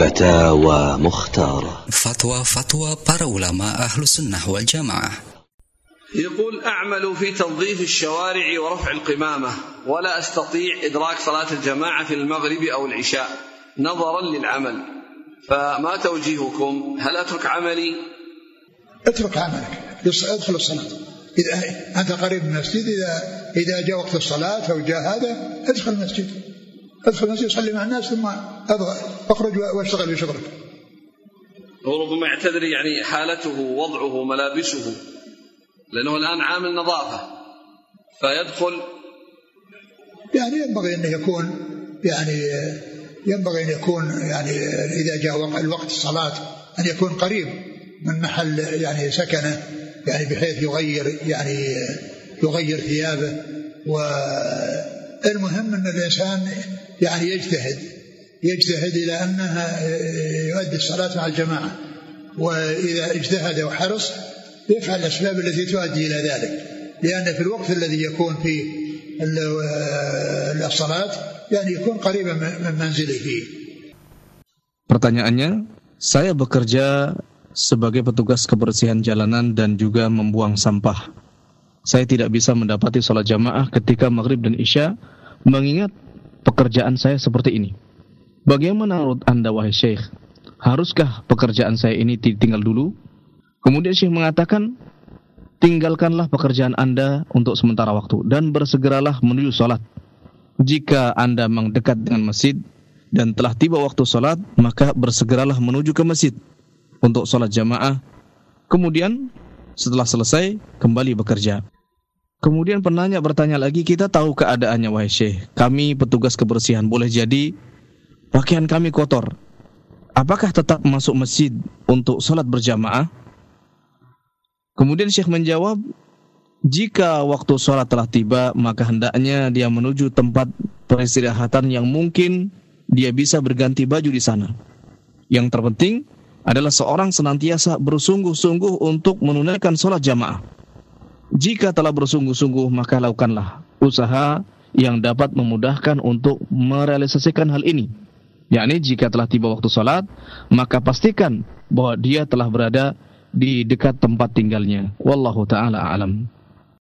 فتاوى مختارة. فتوى فتوى para ulama ahlu sunnah wal jamaah يقول أعمل في تنظيف الشوارع ورفع القمامة ولا أستطيع إدراك صلاة الجماعة في المغرب أو العشاء نظرا للعمل. فما توجيهكم؟ هل أترك عملي؟ اترك عملك. ادخل الصلاة. إذا أنت قريب من المسجد إذا إذا جاء وقت الصلاة أو جاء هذا ادخل المسجد. أدخل المسجد صلي مع الناس ثم أخرج وأشتغل بشغلك وربما يعتذر يعني حالته وضعه ملابسه لأنه الآن عامل نظافة. فيدخل يعني ينبغي أن يكون يعني ينبغي أن يكون يعني إذا جاء الوقت الصلاة أن يكون قريب من محل يعني سكنه يعني بحيث يغير يعني يغير ثيابه. والمهم أن الإنسان يعني يجتهد يجتهد إلى أنها يؤدي الصلاة مع الجماعة وإذا اجتهد وحرص يفعل الأسباب التي تؤدي إلى ذلك لأن في الوقت الذي يكون فيه الصلاة يعني يكون قريبا من منزله Pertanyaannya, saya bekerja sebagai petugas kebersihan jalanan dan juga membuang sampah. Saya tidak bisa mendapati sholat jamaah ketika maghrib dan isya mengingat pekerjaan saya seperti ini. Bagaimana menurut anda wahai syekh? Haruskah pekerjaan saya ini ditinggal dulu? Kemudian syekh mengatakan, tinggalkanlah pekerjaan anda untuk sementara waktu dan bersegeralah menuju sholat. Jika anda memang dekat dengan masjid dan telah tiba waktu sholat, maka bersegeralah menuju ke masjid untuk sholat jamaah. Kemudian setelah selesai, kembali bekerja. Kemudian penanya bertanya lagi, kita tahu keadaannya wahai syekh. Kami petugas kebersihan, boleh jadi pakaian kami kotor. Apakah tetap masuk masjid untuk sholat berjamaah? Kemudian syekh menjawab, jika waktu sholat telah tiba, maka hendaknya dia menuju tempat peristirahatan yang mungkin dia bisa berganti baju di sana. Yang terpenting adalah seorang senantiasa bersungguh-sungguh untuk menunaikan sholat jamaah. Jika telah bersungguh-sungguh, maka lakukanlah usaha yang dapat memudahkan untuk merealisasikan hal ini. Yakni jika telah tiba waktu sholat, maka pastikan bahwa dia telah berada di dekat tempat tinggalnya. Wallahu ta'ala a'lam.